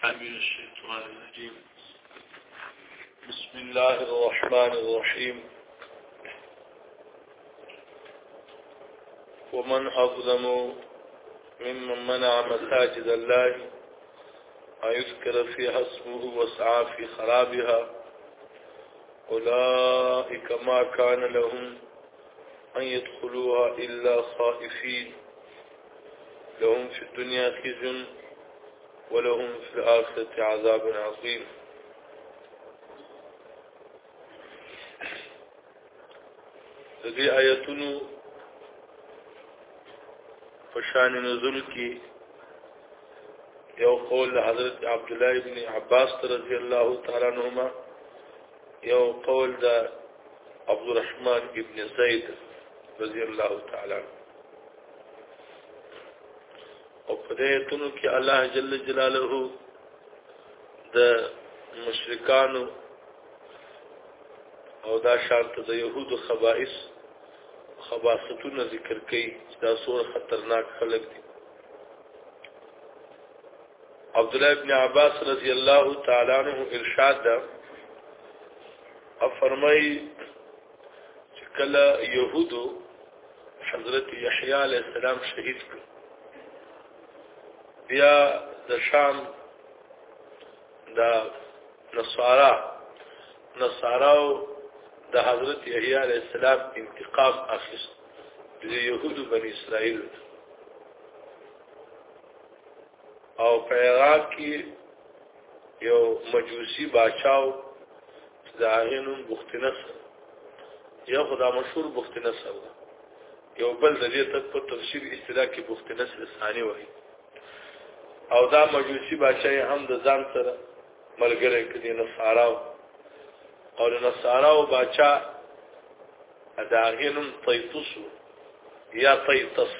من الشيطان الرجيم بسم الله الرحمن الرحيم ومن أظلم ممن منع مساجد الله أن يذكر فيها اسمه وسعى في خرابها أولئك ما كان لهم أن يدخلوها إلا خائفين لهم في الدنيا خزي ولهم في الآخرة عذاب عظيم د دې آیتونو په شان نزول کې یو قول حضرت عبد الله ابن عباس رضی الله تعالی عنهما یو قول د عبد الرحمن ابن زید رضی الله تعالی عنه او په دې تونو کې الله جل جلاله د مشرکانو او دا شانت د يهودو خبائث خباستونه ذکر کوي چې دا سور خطرناک خلک دي عبد الله ابن عباس رضی الله تعالی عنہ ارشاد ده فرمای چې کله يهودو حضرت يحيى عليه السلام شهید کړ بیا د شام د نصارا نصاراو د حضرت يحيى عليه السلام انتقام اخیست د يهودو بني اسرائيل او په عراق کې یو مجوسی باچاو دا هینوم بخت نصر یا خدا مشهور بخت نصر ده یو بل د دې تک په تفسیر اصطلاح کې بخت نصر ثاني وایي او دا مجوسی بادشاہ هم د ځان سره ملګری کړي نه ساراو او نه ساراو بادشاہ دا غینم طیطس یا طیطس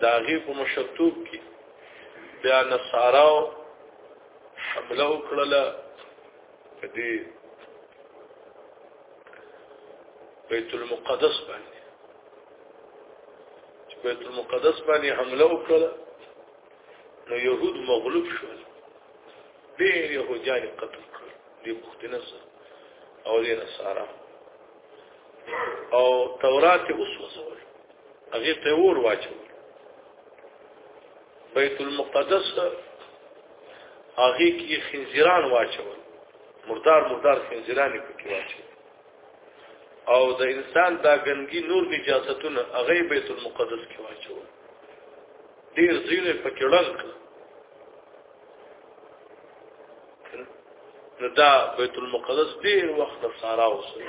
دا غی په مشتوب کې بیا نصاراو حمله وکړله په دې بیت المقدس باندې چې بیت المقدس باندې حمله وکړله نو يهود مغلوب شول ډېر يهوديان قتل کړل دې پښتنه سره او دې نصارا او تورات اوس وسول هغه ته ور واچول بیت المقدس هغه کې خنزیران واچول مردار مردار خنزیران پکې واچول او د انسان دا ګنګي نور نجاستونه هغه بیت المقدس کې واچول ډیر زیره پکې لږ نو دا بیت المقدس ډیر وخت سارا اوسه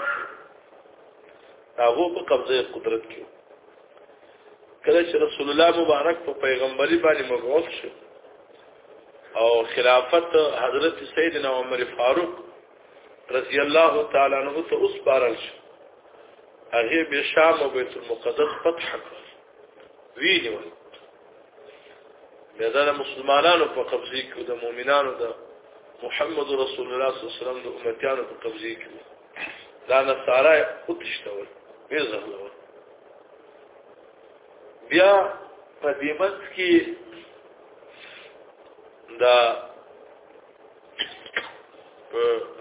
هغه په قبضه قدرت کې کله چې رسول الله مبارک په پیغمبري باندې مبعوث شو او خلافت حضرت سیدنا عمر فاروق رضی الله تعالی عنہ ته اوس بارل شو هغه به شام او بیت المقدس فتح کړ ویلی ول بیا دا مسلمانانو په قبضه کې د مؤمنانو د محمد رسول الله صلی الله علیه وسلم د امتیانو په قبضه کې دا نصارا وتشتول به زغلول بیا په دې منځ کې دا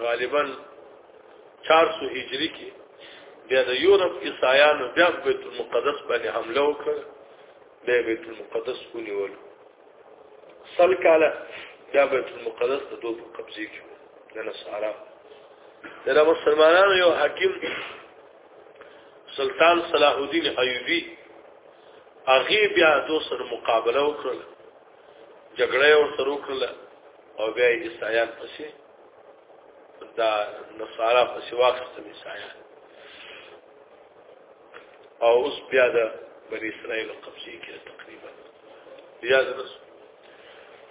غالبا 400 هجری کې بیا د یورپ عیسایانو بیا بیت المقدس باندې حمله وکړه به بیت المقدس ونیول سل کاله دا بیت المقدس د دوه په قبضه کې د نصارا د مسلمانانو یو حاکم سلطان صلاح الدین ایوبی هغه بیا دو سره مقابله وکړه جګړه ور سره وکړه او بیا عیسایان پسې دا نصارا پسې واخستل عیسایان او اوس بیا د بنی اسرائیل قبضه کې تقریبا بیا د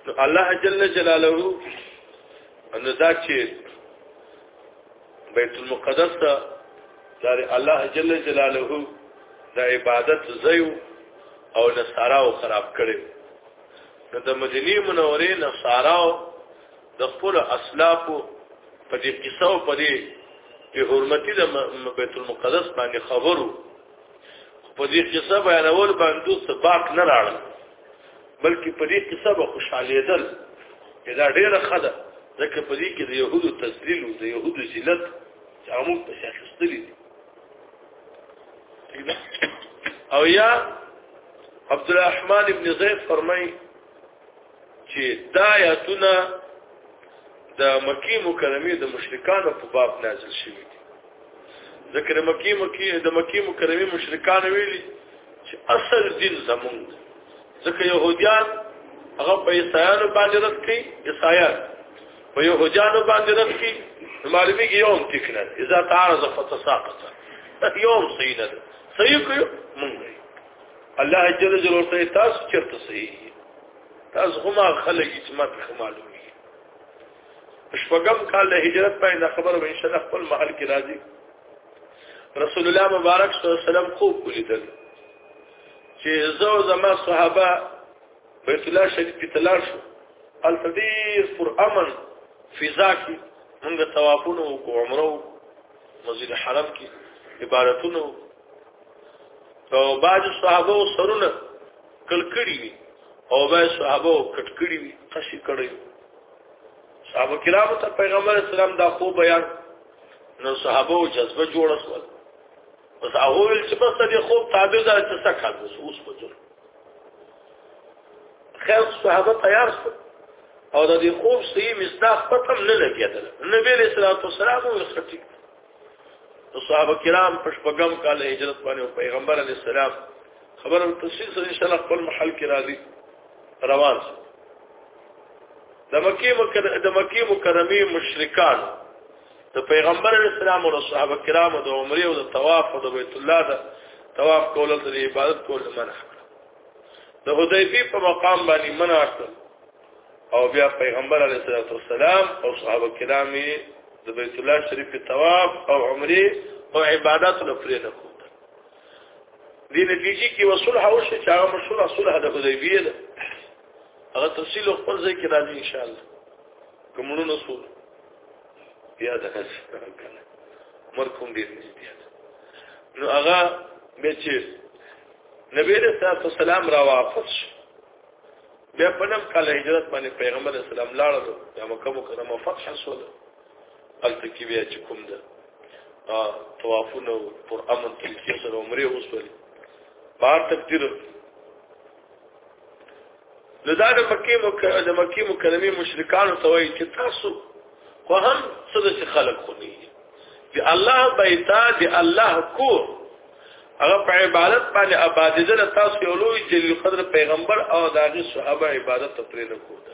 نو الله جل جلاله ان دا چې بیت المقدس ته دار الله جل جلاله د عبادت زیو او نصاراو خراب کړي نو د مدینه منورې نصاراو د خپل اسلافو په دې قصه او په دې په حرمتي د بیت المقدس باندې خبرو په دې قصه بیانول باندې سباق نه راړل بلکې په دې قصه به خوشالېدل دا ډېره خده ځکه په دې کې د يهودو تذلیل او د يهودو ذلت چې موږ په شاخستلې دي او یا عبد الرحمن ابن زید فرمای چې دا آیاتونه د مکی مکرمه د مشرکانو په باب نازل شوی دي ذکر مکی مکی د مکی مکرمه مشرکان ویلي چې اصل دین زمونږ ځکه يهوديان هغه په عیسایانو باندې رد کړي عیسایان په يهوديانو باندې رد کړي معلومي کې یوم تکنه اذا تعارض فتساقط یوم صحیح نه صحیح کوي مونږ الله جل جلاله ته تاسو چرته سي تاسو هم خلک چې ماته معلومي شپږم کال د هجرت په اند خبر به ان شاء الله خپل محل کې راځي رسول الله مبارک صلی الله علیه وسلم خوب ولیدل چې زو زما صحابه بیت الله شریف کې تلار شو التدیر پر امن فضا کې موږ توافونه او عمره مسجد حرم کې عبارتونه او بعض صحابه سرونه کلکړي وي او بعض صحابه کټکړي وي قصي کړي صحابه کرام ته پیغمبر اسلام دا خو بیان نو صحابه او جذبه جوړ شول بس هغه ول چې بس دې خوب تابع ده چې څه کار اوس اوس پجو خیر صحابه تیار شول او د دې خوب سي مصداق پتم نه لګیدل نبی رسول الله صلی الله علیه وسلم صحابه کرام په شپږم کال هجرت باندې او پیغمبر علی السلام خبره تفصیل سره ان شاء الله خپل محل کې راځي روان شي د مکی مکرمه د مکی مکرمه مشرکان د پیغمبر اسلام او صحابه کرامو د عمره او د طواف او د بیت الله د طواف کول د عبادت کول منع د حدیبی په مقام باندې منع کړ او بیا پیغمبر علیه الصلاۃ والسلام او صحابه کرام د بیت الله شریف په طواف او عمره او عبادت لپاره نه کوم دې نتیجې کې وصلح او شي چې هغه مشهور صلح د حدیبیه ده هغه تفصیل خپل ځای کې راځي ان شاء الله کومونو نسو بیا د هڅه مرکم دې نږدې نو هغه به چې نبی رسول الله سلام را واپس شو بیا په نم کال هجرت باندې پیغمبر اسلام لاړو د مکه مکرمه فتح شو ده الته کې بیا چې کوم ده طوافونه پر امن تلکیه سره عمره وسولې بار تقدیر نو دا د مکه مکرمه د مکه مکرمه مشرکان ته وایي چې تاسو خو هم څه د خلک خو نه چې الله بیتا دی الله کو هغه په عبادت باندې آبادیدل تاسو یو لوی جلیل قدر پیغمبر او داغي صحابه عبادت ته پرې نه کوته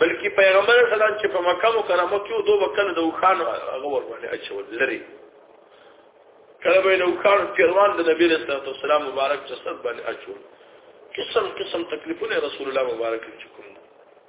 بلکې پیغمبر صلی الله چې په مکه مکرمه کې دوه وکړ د وخان هغه ور باندې اچول لري کله به نو کار پیروان د نبی رسول الله والسلام مبارک جسد باندې اچول قسم قسم تکلیفونه رسول الله مبارک چې کوم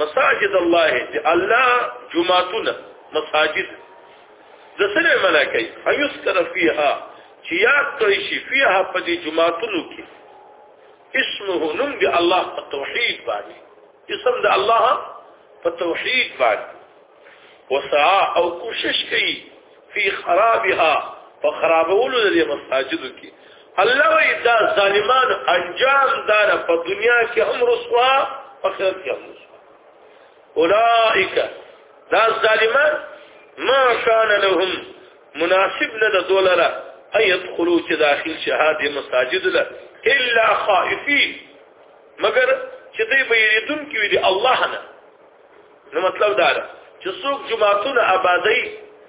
مساجد الله چې الله جمعتونه مساجد د سره ملکي ايوس کر فيها چې یاد کړی شي فيها په دې جمعتونو کې اسمه نوم دی الله په توحید باندې اسم د الله په توحید باندې وسعا او کوشش کوي فی خرابها فخرابولو د مساجدو کې الله وی دا ظالمان انجام دار په دنیا کې هم رسوا په آخرت کې هم رسوا اولائک دا ظالمان ما شان لهم مناسب نه د دولره اي يدخلوا چې داخل شهاده مساجد له الا خائفين مگر چې دوی به یریدون کې وي الله نه نو مطلب دا ده چې څوک جماعتونه آبادی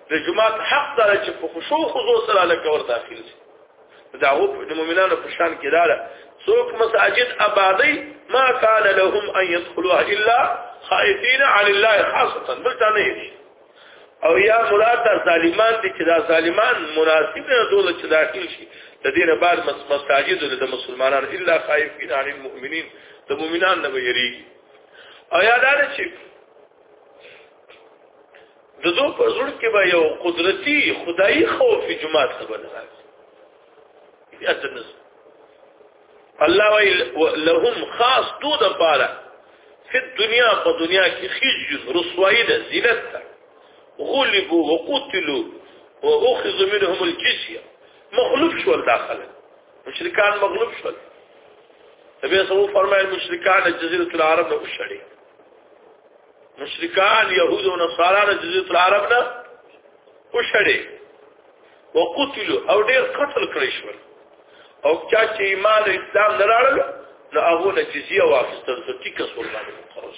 د جماعت حق دار چې په خشوع خضوع سره لکه ور داخل شي دا هو د مؤمنانو په شان کې دار څوک مساجد آبادی ما کان لهم ان يدخلوا الا خائفين عن الله خاصه بل تا نه دي او یا مراد دا ظالمان دي چې دا ظالمان مناسب نه دول چې داخل شي د دینه بعد مساجد د مسلمانانو الا خائفين عن المؤمنين د مؤمنان نه ویریږي او یادار چې د دوه په زړه کې به یو قدرتی خدایي خوف جماعت ته بنځي بیا تنس الله وی لهم خاص دو د پاره په دنیا په دنیا کې خیج رسوایی ده ذلت ده غلبوا وقتلوا واخذ منهم الجزيه مخلوق شو داخله مشرکان مغلوب شول نبی صلی الله فرمایل مشرکان جزیره العرب نه وشړي مشرکان يهود او نصارا د جزیره العرب نه وشړي وقتلوا او ډیر قتل کړی شو او چا چې ایمان اسلام نه راړل نو هغه نه جزیه واخیستل چې ټیک سول باندې مقرر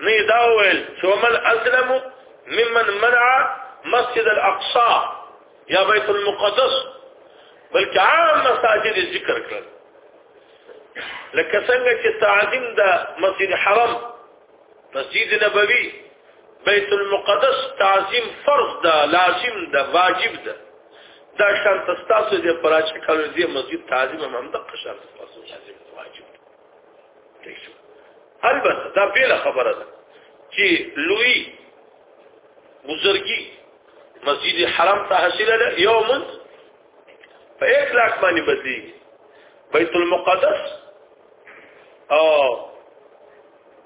نه دا ویل چې ومن اسلم ممن منع مسجد الاقصى یا بیت المقدس بلکې عام مساجد ذکر کړل لکه څنګه چې تعظیم د مسجد حرام مسجد نبوي بیت المقدس تعظیم فرض ده لازم ده واجب ده دا شرط تاسو دې پراچ کولو دې مسجد تعظیم هم د شرط تاسو لازم البته دا بیل خبره ده چې لوی بزرګي مسجد حرام ته حاصل ده یو من په 1 لاک باندې بدلی بیت المقدس او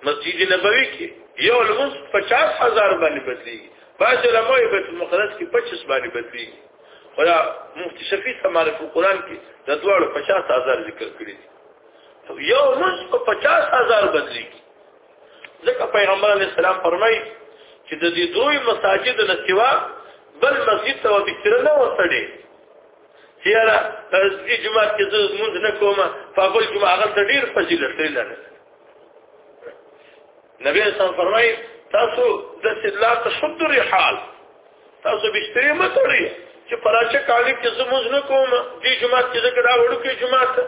مسجد نبوي کې یو لمس 50000 باندې بدلی بعض علماء بیت المقدس کې 25 باندې بدلی خدا مفتی شفیع سماره په قران کې د دوړو 50000 ذکر کړی دي یو منځ په 50000 بدلیږي ځکه پیغمبر علی السلام فرمایي چې د دې دوی مساجد نه سوا بل مسجد ته وبکر نه وسړي یاره از اجماع کې زه مونږ نه کومه په بل جمعه هغه ډیر فضیلت لري نبی اسلام فرمایي تاسو د سلا تشد الرحال تاسو بشتري متړي چې پراچه کالي کې زموږ نه کوم دې جمعه کې ذکر دا وړو کې جمعه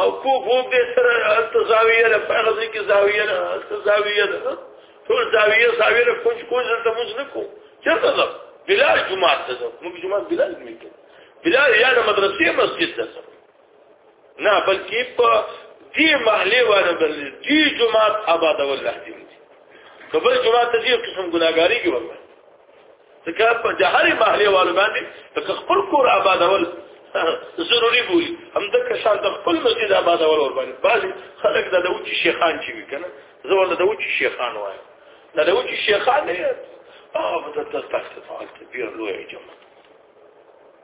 او کو بوګ دې سره التزاویه له فرض کې زاویه نه التزاویه نه ټول زاویه زاویه له کوم کوم ته موږ نه کوم چرته ده بلال جمعه ته موږ جمعه بلال نه کوو بلال یا د مدرسې مسجد ته نه بلکې په دې محلې باندې بل دې جماعت آباد ول لازم دي کبل جماعت ته دې قسم ګناګاری کې وکړه ځکه په جهاري محلې والو باندې په خپل کور آباد ول ضروری بولی هم د کشان د خپل مسجد آباد ول ور باندې بعض خلک د دوچ شیخان چې وکنه زه ول د دوچ شیخان وایم د دوچ شیخان نه او د تخت فعال کبیر لوی جماعت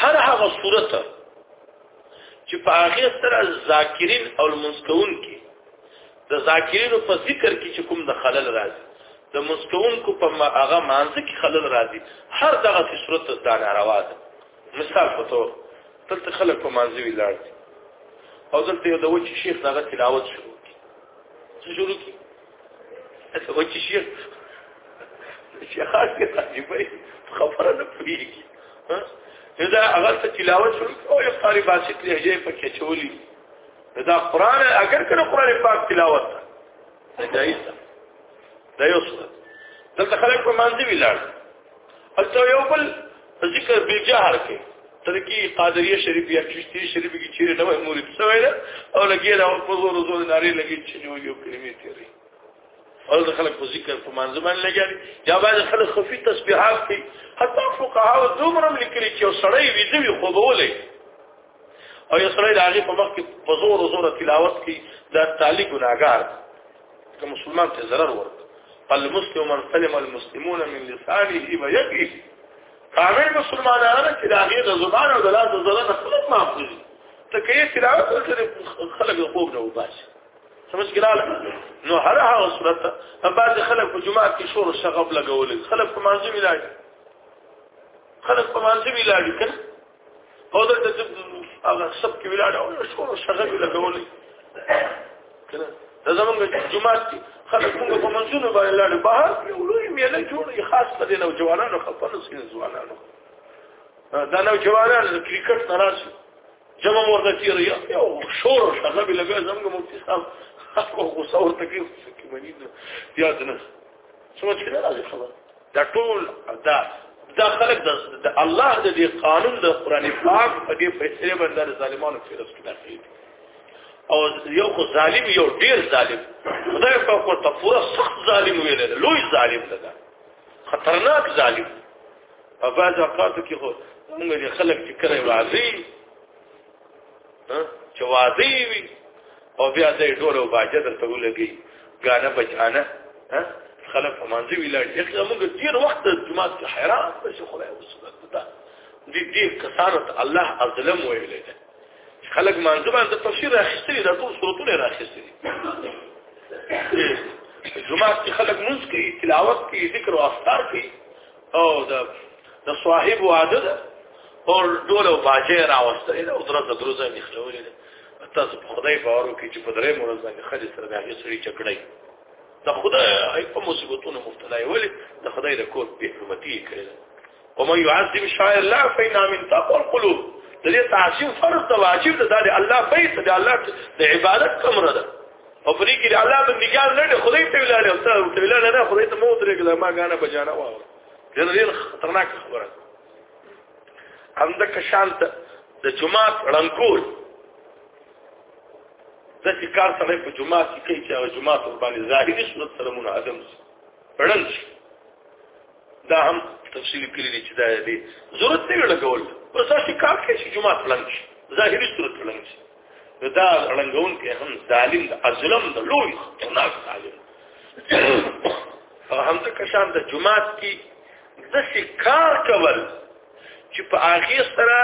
هر هغه صورت چې په هغه سره ذاکرین او المنسکون کې د ذاکرینو په ذکر کې چې کوم د خلل راځي د مسکون کو په هغه مانځ کې خلل راځي هر دغه صورت د ناروا ده مثال په تور تلته خلک په مانځ وی لاړ او دلته یو د وچ شیخ دغه تلاوت شروع کی شروع کی ته وچی شي چې خاص کې تجربه خبره نه پوهیږي نو دا هغه ته تلاوت شروع او یو قاری باسط لهجه په کې چولی دا قران اگر کنه قران پاک تلاوت دا جایز ده دا یو څه دلته خلک په مانځي ویلار البته یو بل ذکر به جهر کې ترکی قادریه شریف یا چشتی شریف کې چیرې نه وای مرید سوی ده او لګي دا په زور زور ناری لګي چې یو یو کلمې تیری او د خلک په ذکر په منځ باندې لګي یا باید خلک خفي تسبیحات کوي حتی فقها او دومره لیکلي چې سړی ویدوي خو بولې او یو سړی د هغه په مخ کې په زور زور تلاوت کوي دا تعالی ګناګار کوم مسلمان ته ضرر ورک المسلم من سلم المسلمون من لسانه ويده کامل مسلمانانو چې دا هغه د زبان او د لاس د ضرر خپل معافي ته کې تلاوت وکړي خلک یې خوب نه وباسي سمجھ ګراله نو هر هغه صورت بعد خلک په جمعه کې شور او شغب لګولې خلک په مانځي ویلاړي خلک په مانځي ویلاړي او دا د هغه سب کې ولاړ او شور شغه لګولې کنه دا زمونږ جمعات کې خلک موږ په منځونو باندې لاړ بهر یو لوی میله جوړې خاص په دې نو جوانانو خپل سین ځوانانو دا نو جوانانو کرکټ ناراضي جمع ورته تیر یو شور شغه لګا زمونږ مفتي صاحب خو غوسه ورته کوي چې منی نه یاد نه سوچ کړه راځي خبر دا ټول دا دا خلک د الله د دې قانون د قران پاک په دې فیصله باندې ظالمانو کې رسول داخلي او یو خو ظالم یو ډیر ظالم خدای په کو ته پورا سخت ظالم ویل لوی ظالم ده خطرناک ظالم په بعض اوقاتو کې خو موږ دې خلک چې کړی راځي چې واضح وي او بیا دې ډول او باجه درته ولګي غانه بچانه خلک په منځ ویلای یقینا موږ ډیر وخت جمعه کې حیران شو خدای وسوله ده دې دې کسانو ته الله ازلم ویلې ده خلک منځ باندې تفسیر راخستري د ټول صورتونه راخستري جمعه کې خلک موږ کې تلاوت کې ذکر او افطار کې او دا د صاحب واده ده او ډول او باجه راوستل او درځه درځه نه خلولې تاسو په خدای باور وکړئ چې په درې مورز باندې خالص سره د هغې سړي چکړی د خدای په مصیبتونو مبتلا یې ولې د خدای د کور بې حرمتي یې کړې ده ومن يعظم شعائر الله فإنها من تقوى القلوب د دې تعظیم فرض د واجب ده د الله بیت د الله د عبادت کمره ده او پرې کې الله بندګان نه دي خدای ته ویلاله او ته ته ویلاله نه خدای ته مو درې کله ما غانه بجانه واو دا ډېر خطرناک خبره هم د کشان ته د جمعه رنکور د چې کار سره په جمعه کې کوي چې هغه جمعه ته باندې ظاهري صورت سره مون ادم رنګ دا هم تفصیل کړی دی چې دا دی ضرورت نه لګول پر څه کار کې چې جمعه پلان شي ظاهري صورت پلان شي دا رنګون کې هم ظالم د ازلم د لوی خطرناک ظالم او همدا کشان د جماعت کې د کار کول چې په هغه سره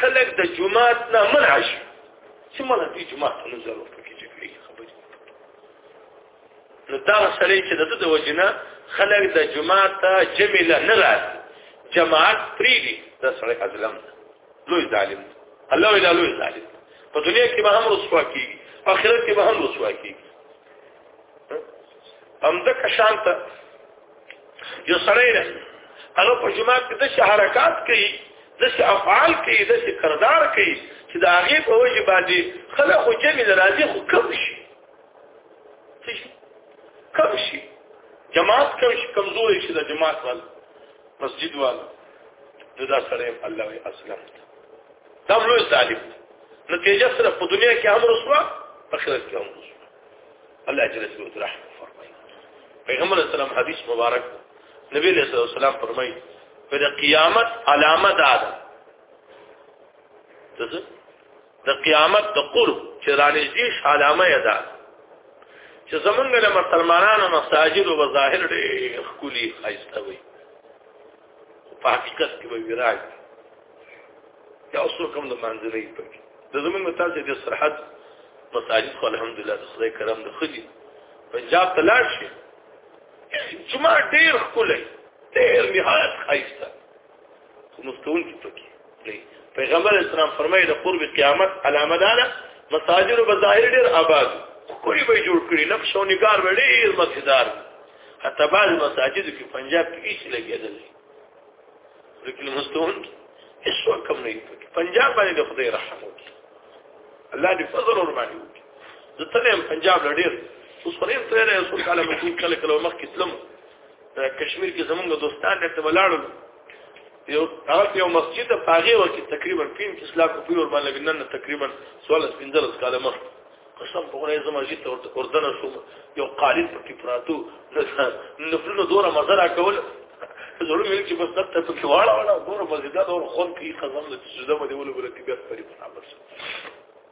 خلک د جماعت نه منع شي چې مله دې جماعت نه ضرورت کې چې کوي خبرې نو دا سړی چې د د وجنه خلک د جماعت جمله نه راځي جماعت پریږي د سړی ازلم لوی ظالم الله وی دا لوی ظالم په دنیا کې به هم رسوا کیږي په آخرت کې به هم رسوا کیږي هم د کشان ته یو سړی نه هغه په جمعه کې د حرکت کوي د افعال کوي د کردار کوي چې د هغه په وجه باندې خلک خو جمع راځي خو کم شي کم شي جماعت کم شي کمزوري شي د جماعت وال مسجد وال نو دا سره الله وی اسلم دا لوی ظالم نتیجه سره په دنیا کې امر وسو په آخرت کې امر وسو الله جل جلاله رحمه فرمایي پیغمبر اسلام حدیث مبارک نبی علیہ السلام فرمایي په قیامت علامه ده څه د قیامت د قرب چې رانږدې علامه ده چې زمونږ له مسلمانانو مساجد او ظاهر ډېر خولي خایسته وي په حقیقت کې به ویراج یا اوس کوم د منځلې په کې د زمونږ تاسو د سرحد مساجد خو الحمدلله د خدای کرم د خدي پنجاب ته لاړ شي جمعه ډیر خلک ډیر نهایت خایسته خو مستون کې پکې پیغمبر اسلام فرمایي د قرب قیامت علامه ده مساجد او بظاهر ډیر آباد کوی به جوړ کړي نقش او نگار به ډیر مخدار حتی بعض مساجد کې پنجاب کې هیڅ لګیدل لیکن مستون هیڅ کم نه پکې پنجاب باندې د خدای رحم وکړي الله دې فضل ور باندې وکړي زه تلم پنجاب لړیر اوس فریم ترې نه اوس کاله مې کله کله مخ کې تلم کشمیر کې زمونږ دوستان ته ولاړل یو هغه یو مسجد په هغه وخت کې تقریبا 25 لک روپۍ ور باندې لګنن نه تقریبا 14 15 کاله مخ قسم په خدای زما جیت ورته اردن شوم یو قالین پکې پراتو نفلونو دوره مزرا کول زړه مې چې بس تک پکې واړه واړه دوره مزیدار اور خون کې قسم د سوزه باندې ولې ولې کې بیا پرې په نابس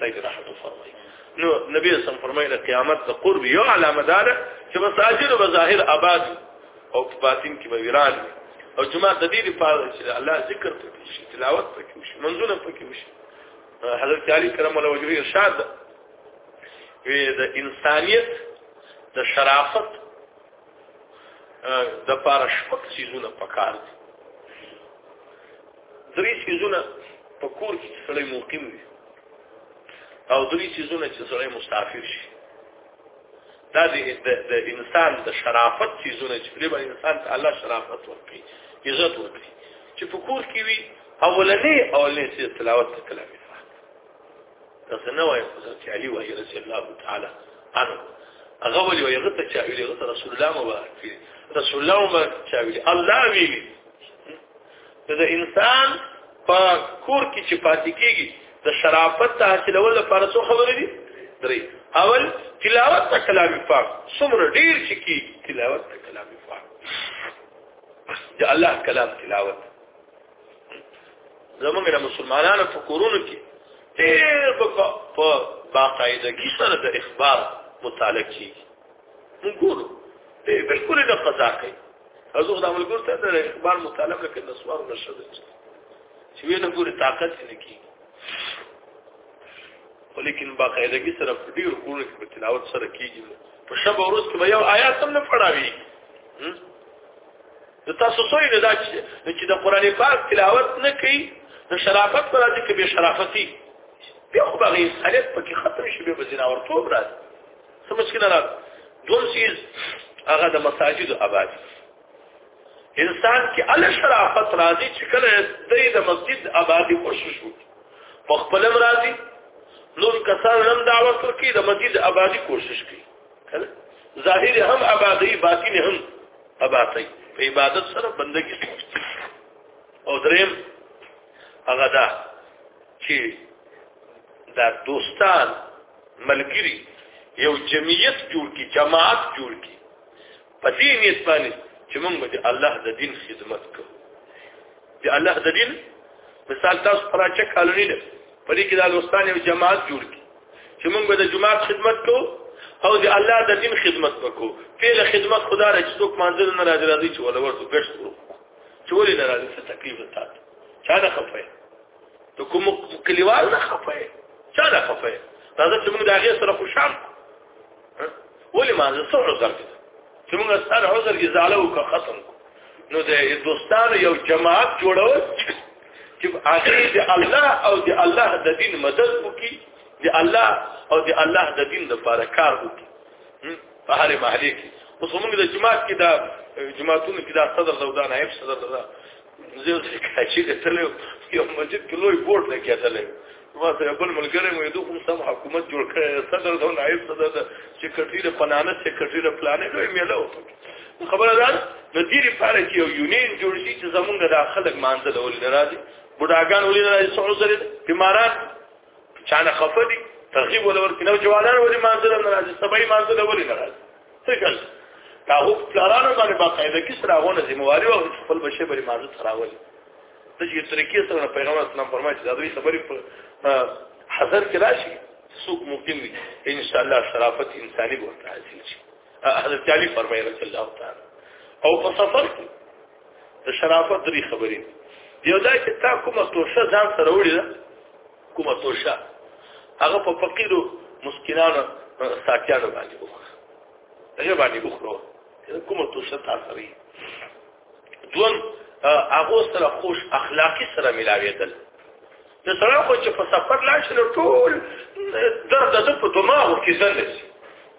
تاسو راحت فرمایي نو نبی صلی الله فرمایله قیامت د قرب یو علامه ده چې مساجد به ظاهر آباد او باطن کې به ویران او جمعه د دې لپاره چې الله ذکر پکې شي تلاوت پکې شي منځونه پکې شي حضرت علی کرم الله وجهه ارشاد ده وی د انسانیت د شرافت د پاره شپږ سيزونه پکار دي درې سيزونه په کور کې سړی مقیم وي او درې سيزونه چې سړی مسافر شي دا د انسان د شرافت سيزونه چې په انسان ته الله شرافت ورکړي عزت ورکړي چې په کور کې وي اولنې اولنې سي تلاوت کلام تاسو نه وایي حضرت علي وایي رضی الله تعالی عنه هغه ولي وایي غته چې ویلي غته رسول الله مبارک رسول الله مبارک چې ویلي الله ویلي د انسان په کور کې چې پاتې کیږي د شرافت ته حاصلول لپاره څو خبرې دي درې اول تلاوت ته کلام پاک څومره ډیر چې کی تلاوت ته کلام پاک د الله کلام تلاوت زمونږ د مسلمانانو په کورونو کې ډیر په باقاعدګي سره د اخبار مطالعه کیږي موږ ګورو بالکل نه قضا کوي ازو دا ملګر ته د اخبار مطالب لکه نسوار نشه ده چې وینه پوری طاقت نه کیږي ولیکن باقاعدګي سره په ډیر کورو کې په تلاوت سره کیږي په شب او ورځ کې یو آیات هم نه پڑھاوي د تاسو سوی نه دا چې د قران پاک تلاوت نه کوي د شرافت پر دې کې به شرافتي بیا خو به غیصلیت پکې ختم شي به زناورتوب راځي څه مشکل را دوم چیز هغه د مساجد آباد انسان کې ال شرافت راځي چې کله د مسجد آبادی کوشش وکړي په خپل راځي نور کسان هم دعوت ورکړي د مسجد آبادی کوشش کوي ظاهر هم آبادی باطن هم آبادی په عبادت سره بندگی او دریم هغه دا چې دا دوستان ملګری یو جمعیت جوړ کی جماعت جوړ کی په دې نیت باندې چې موږ به الله د دین خدمت کوو د الله د دین مثال تاسو پراچه کالونی ده په دې کې د الوستان یو جماعت جوړ کی چې موږ به د جماعت خدمت کوو او د الله د دین خدمت وکړو پیله خدمت خدا را چې څوک مانځل نه راځي راځي چې ولا ورته ګشت وکړو چې ولې نه راځي څه تکلیف وتا چا نه خفه ته کوم کلیوال نه خپه چا نه خپه راځه چې موږ د هغه سره خوشحال ولې ما زه څو عذر کې چې موږ سره عذر کې زاله او ختم نو د دوستانو یو جماعت جوړول چې هغه د الله او د الله د دین مدد وکړي د الله او د الله د دین لپاره کار وکړي په هر محله کې اوس موږ د جماعت کې دا جماعتونو کې دا صدر زودان عیب صدر زودان زه اوس کاچی ته تلو یو مسجد کې لوی بورډ نه کېدلې ما سره بل ملګری مې دوه کوم سم حکومت جوړ کړی صدر ته نائب صدر ته سیکرټری له پنانه سیکرټری له پلانې لوی میله وته خبره ده د دې لپاره چې یو یونین جوړ شي چې زمونږ د خلک مانځل ولې راځي بډاګان ولې راځي څو سره بیماران چانه خفه دي ترغیب ولا ورکې نو جوالان ولې مانځل نه راځي سبای مانځل ولې نه راځي څه کړ دا هو پلانانو باندې باقاعده کې سره غونه ذمہواری او خپل بشه بری مانځل سره ولې د دې طریقې سره پیغمبر اسلام فرمایي چې دا دوی خبرې حذر کې راشي سوق ممکن وي ان شاء الله شرافت انساني ورته حاصل شي حضرت علي فرمایي رسول الله تعالی او په سفر کې د شرافت درې خبرې یو دا چې تا کومه توشه ځان سره وړي ده کومه توشه هغه په فقیرو مسکینانو ساکیانو باندې وخوره هغه باندې وخوره کومه توشه تا سره یې دوم هغه سره خوش اخلاقی سره ملاوېدل د سره خو چې په سفر لاړ شي ټول درد د په دماغ کې ځنه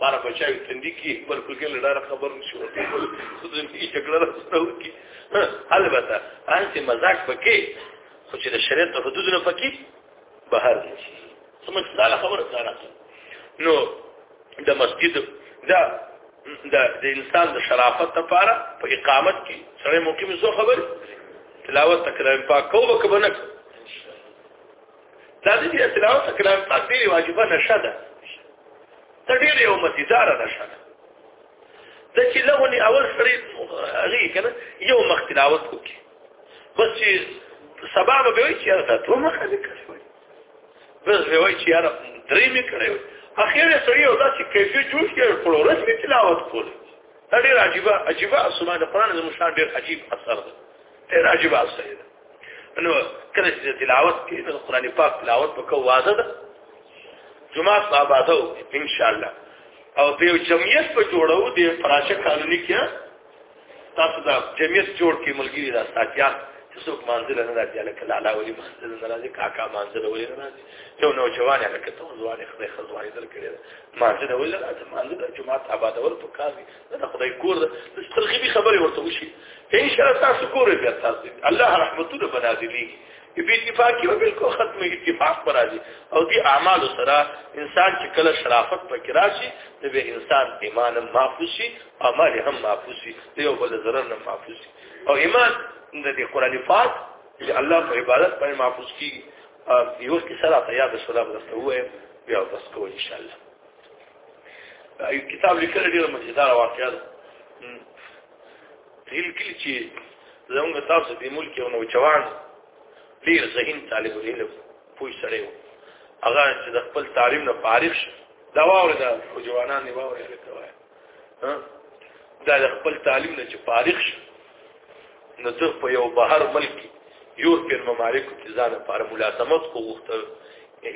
بار بچای تندې کې پر کوګه لړار خبر نشو خو دې کې جګړه راستو کې البته انت مزاج پکې خو چې د شریعت حدود نه پکې بهر نشي سمجھ تعالی خبره تعالی نو د مسجد دا د د انسان د شرافت لپاره په اقامت کې سره ممکن زو خبر تلاوت تکرار پاک کو وکبنک دا دې چې تلاوت کلام پاک ډېر واجبه نشه ده ته ډېر یو مزیدار نشه ده د چې لغونی اول سری هغه کنه یو مخ تلاوت وکړي بس چې سبا به وي چې راته دوه مخ ذکر شوی بس به وي چې را درې مې کړو اخیر سړی یو داسې کیفیت جوړ کړ په ورځ کې تلاوت کول دا ډېر عجیب عجیب اسمه د قران زموږ شان ډېر عجیب اثر ده راځي واسه نو کله چې تلاوت کې د قران پاک تلاوت وکړو واده ده جمعه صاحب ده ان شاء الله او د جمعیت په جوړو د پراشه قانوني کې تاسو دا جمعیت جوړ کې ملګری دا ساتیا چې څوک منزل نه راځي لکه لالا ولي منزل نه راځي کاکا منزل ولي نه راځي یو نو جوان لکه ته ځوان خدای خدای درکړي منزل ولي راځي منزل جمعه صاحب ده ور په کار دا خدای کور ده د ترغیبي خبرې ورته وشي ان شاء الله تاسو کور بیا تاسو الله رحمتونه بنازلي په اتفاقی او بالکل ختم اتفاق پر راځي او دي اعمال سره انسان چې کله شرافت پکې راشي نو به انسان ایمان محفوظ شي اعمال هم محفوظ شي یو بل ضرر نه محفوظ شي او ایمان د دې قران پاک چې الله په عبادت باندې محفوظ کیږي یو کې سره تیار شولا بس هو بیا بس کو ان شاء الله یو کتاب لیکل ډیر مزیدار واقعا ده هیل کلی چې زموږ تاسو د ملک یو نوجوان ډیر ذهین طالب علم پوه سره و هغه چې د خپل تعلیم نه فارغ شو دا واورې دا ځوانان دی واورې لکه وای دا د خپل تعلیم نه چې فارغ شو نو ته په یو بهر ملک یورپین ممالک کې ځان لپاره ملازمت کو غوښتل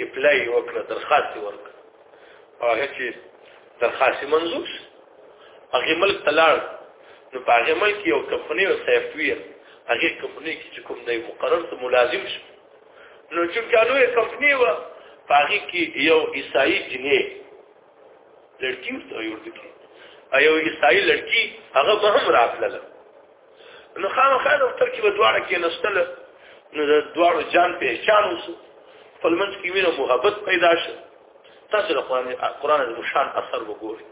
اپلای وکړه درخواست ورکړه هغه چې درخواست منظور شي هغه ملک تلار نو په هغه ملک یو کمپنی او سافټویر هغه کمپنی کې چې کوم دی مقرر ته ملازم شي نو چې کانو یې کمپنی و په هغه کې یو عیسائی جنې لړکی ورته یو ورته یو عیسائی لړکی هغه به هم راتلله نو خامہ خا دفتر کې به دواړه کې نستل نو د دواړو جان په شان وسو خپل منځ کې وینه محبت پیدا شو تاسو له قران قران د مشان اثر وګورئ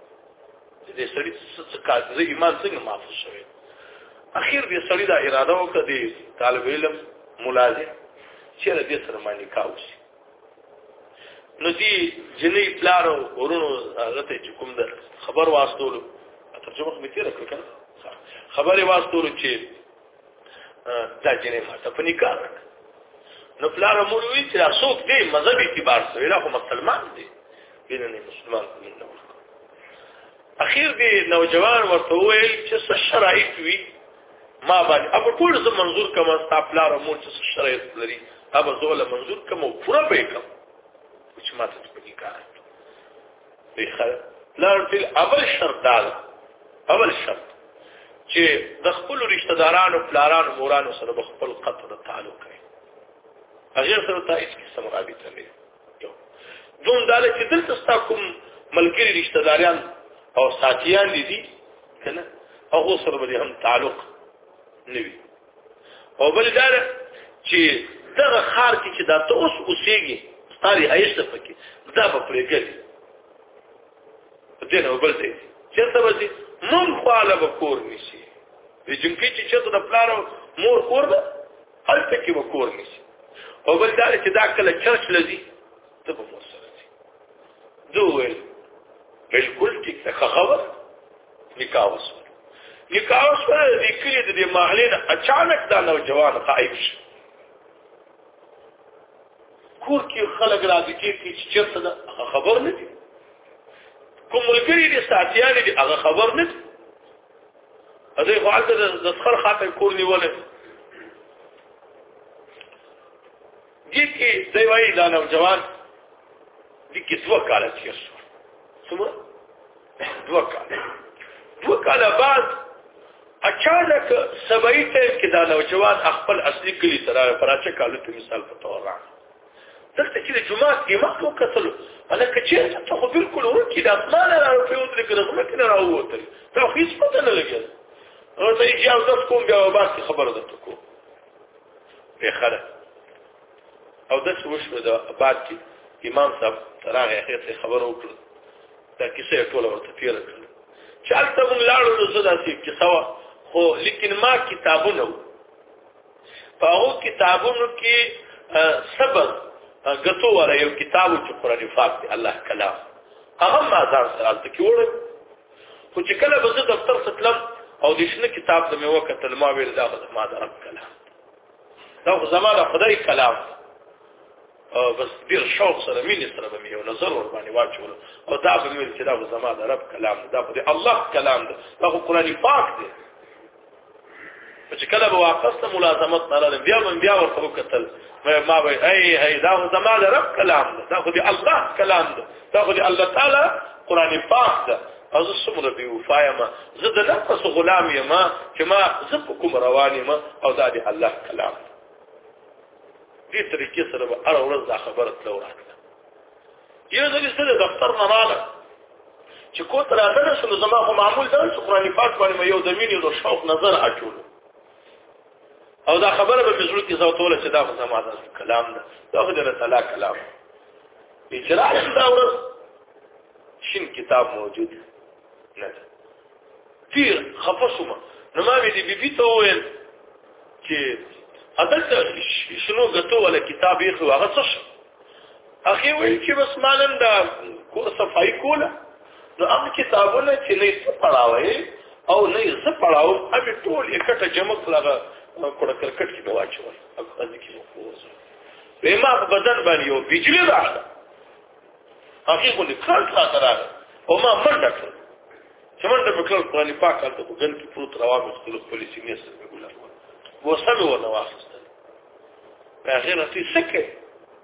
دې سړی څه کار دې ایمان څنګه محفوظ شوی اخیر دې سړی دا اراده وکړه دې طالب علم ملازم چې دې سره باندې کاوسی نو دی جنې پلارو ورونو هغه ته چې کوم ده خبر واستولو ترجمه مې تیر کړ کنه خبره واستولو چې دا جنې ماته په نکاح نو پلار مور وی چې څوک دی مذهب اعتبار سره دا خو مسلمان دی دین نه مسلمان کوي نو اخیر دی نوجوان ورته ویل چې څه شرایط وی ما باندې اب ټول زه منظور کوم ستا پلار مور چې شرایط لري اب زه ول منظور کوم او پوره به کوم چې ما ته په دې کار دی خل لار تل اول شرط دا اول شرط چې د خپل رشتہ دارانو پلارانو مورانو سره خپل قطع تعلق کوي هغه سره ته هیڅ قسم رابطه نه دوم دا چې دلته ستا کوم ملګری رشتہ داران او ساتیان دي دي کنه هغه سره به هم تعلق نوي او بل دا چې دغه خار کې چې دا ته اوس اوسېږي ستاري عايشه پکې دا په پرېګل دې نه وبل دې چې ته به مونږ خاله وکور نشي د جنکی چې چې د پلارو مور کور ده هلته کې وکور نشي او بل دا چې دا کله چرچ لذي ته په فرصت دي دوه بالکل ټیک ته خبر نکاح وسو نکاح وسو د کلی د دې محلې نه اچانک دا نوجوان غایب شي کور کې خلک راځي چې چرته دا خبر نه دي کوم ملګری دې ساتيان دي هغه خبر نه دي دې خو حالت د څخر خاطر کور نیولې دې کې دی وایي دا نوجوان دې کې دوه کاله تیر شو څومره دوه کاله دوه کاله بعد اچانک سبعی ټیم کې دا نوجوان خپل اصلي کلی تر پراچه کالو ته مثال په تور راغی دلته چې د جماعت قیمت وکتلو انا که چېرته ته خو بالکل ورکې د اسمانه راوپېود لکه د ځمکې نه راووتل ته خو هېڅ پته نه لګېد نو ته یې اجازه کوم بیا به باسي خبره درته کوم پېښه ده او داسې وشوه د بعد کې امام صاحب راغی هغې ته خبره وکړه دا کیسه یې ټوله ورته تېره کړه چې هلته مونږ لاړو نو زه داسې کیسه وه خو لیکن ما کتابونه وو په هغه کتابونو کې سبق غتو ولا یو کتاب چې قران پاک دی الله کلام هغه ما ځان سره ته کیوړ خو چې کله به زه دفتر ستلم او د شنه کتاب ته مې وکتل ما ویل دا به ما درک کلام دا خو زما د خدای کلام او بس ډیر شوق سره مين سره به یو نظر ور باندې واچول او دا به مې چې دا زما د رب کلام دا خو د الله کلام دی دا خو قران پاک دی چې کله به واپس ته ملازمت نه لرم بیا من بیا ورته وکتل ما به ای هی دا خو زما د رب کلام ده دا خو د الله کلام ده دا خو د الله تعالی قران پاک ده او زه څومره بې وفا یم زه د نفس غلام یم چې ما زه په کوم روان یم او دا د الله کلام دې طریقې سره به هره ورځ دا خبره تلو راکړه یو ځل چې د دفتر نه رااله چې کو تر هغه نه سم زما خو معمول ده چې قران پاک باندې یو د مینې او شوق نظر اچول او دا خبره به مزړو کې زوتول چې دا خو زما ده کلام ده دا خو د تعالی کلام اجرا دا ورځ شین کتاب موجود نه ډیر خفصوم نو ما وی دی بی بی ته ویل چې اته شنو غته ولا کتاب یې خو هغه څه اخی ویل چې بس مالن دا کو صفای کوله نو هغه کتابونه چې نه څه پڑھاوي او نه څه پڑھاو هغه ټول یکټه جمع کړه کوړه کرکټ کې واچول هغه ځکه نو کوزه به ما بدن باندې یو بجلی راغله هغه خو دې کړل لا تراله او ما منډه کړ چې منډه په کړل قرآن پاک حالت په ګن کې پروت روان مې خپل خپل سینې سره په ګلار و سم و نه واخیستل په هغه راتي سکه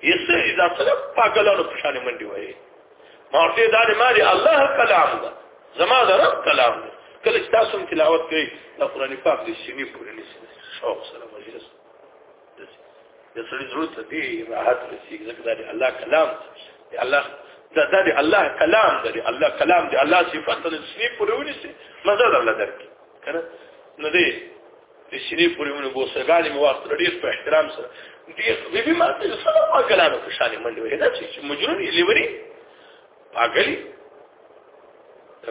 یې سه اذا طلب پاګلانو په شان منډي وایي ما ورته دا دې مالي الله کلام ده زما ده رب کلام ده کله چې تاسو تلاوت کوئ د قرآن پاک د سینې پورې نشي شوق سره مجلس د سړي زړه ته دی راحت رسیږي ځکه دا دی الله کلام دی الله دا دا دی الله کلام دی الله کلام دی الله صفات د سنې پورې ونیسي مزه درله درک کنه نو دی د سنې پورې ونه بو سګالې مو وخت ډیر په احترام سره دی بيبي ما ته سلام او کلام په شان منډه وې دا چې مجرم یې لوري پاګلی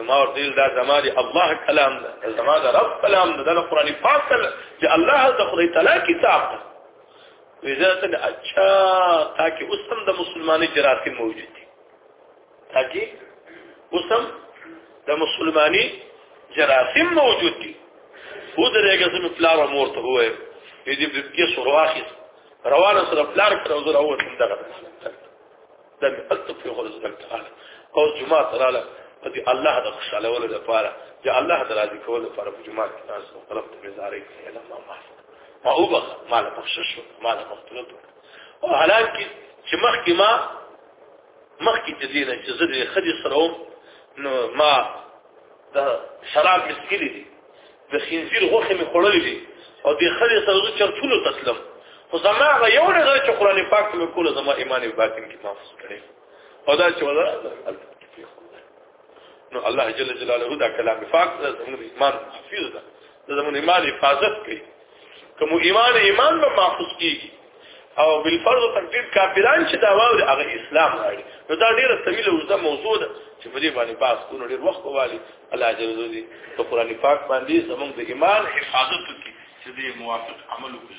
ما ورته دا زما دی الله کلام ده زما ده رب کلام ده د قران پاک کلام چې الله د خدای تعالی کتاب ده وزارت نه اچھا تاکي اوس هم د مسلمانۍ جراثیم موجود دي تاکي اوس هم د مسلمانۍ جراثیم موجود دي خو درېګه سم پلار او مور ته وای دې دې په کې سورواخي روانه سره پلار کړو زه راوته دغه دا مې الته په خو زړه تعالی او جمعه تعالی په دې الله د خوشاله ول لپاره چې الله د راضي کول لپاره په جمعه کې تاسو طرف ته مزارې کړئ ما ما ما وبخ ما له بخشش ما له مختلط او حالان کې چې مخکې ما مخکې دې نه چې زه دې خدي سره نو ما دا شراب مسکلي دي د خنزیر غوښه می خوړلې دي او د خلې سره زو چرچونو تسلم خو زما هغه یو نظر چې قران پاک مې کوله زما ایمان باطن کې محفوظ کړي او دا چې ولا نو الله جل جلاله دا کلام پاک زموږ ایمان حفیظ ده زمون ایمان حفاظت کوي کوم ایمان ایمان به محفوظ کیږي او بالفرض تقدیر کافران چې دا واوري هغه اسلام راړي نو دا ډیره طویله وزه موضوع ده چې په دې باندې باس کو ډیر وخت والی الله جل جلاله په قران پاک باندې زموږ د ایمان حفاظت کوي چې دې موافق عمل وکړي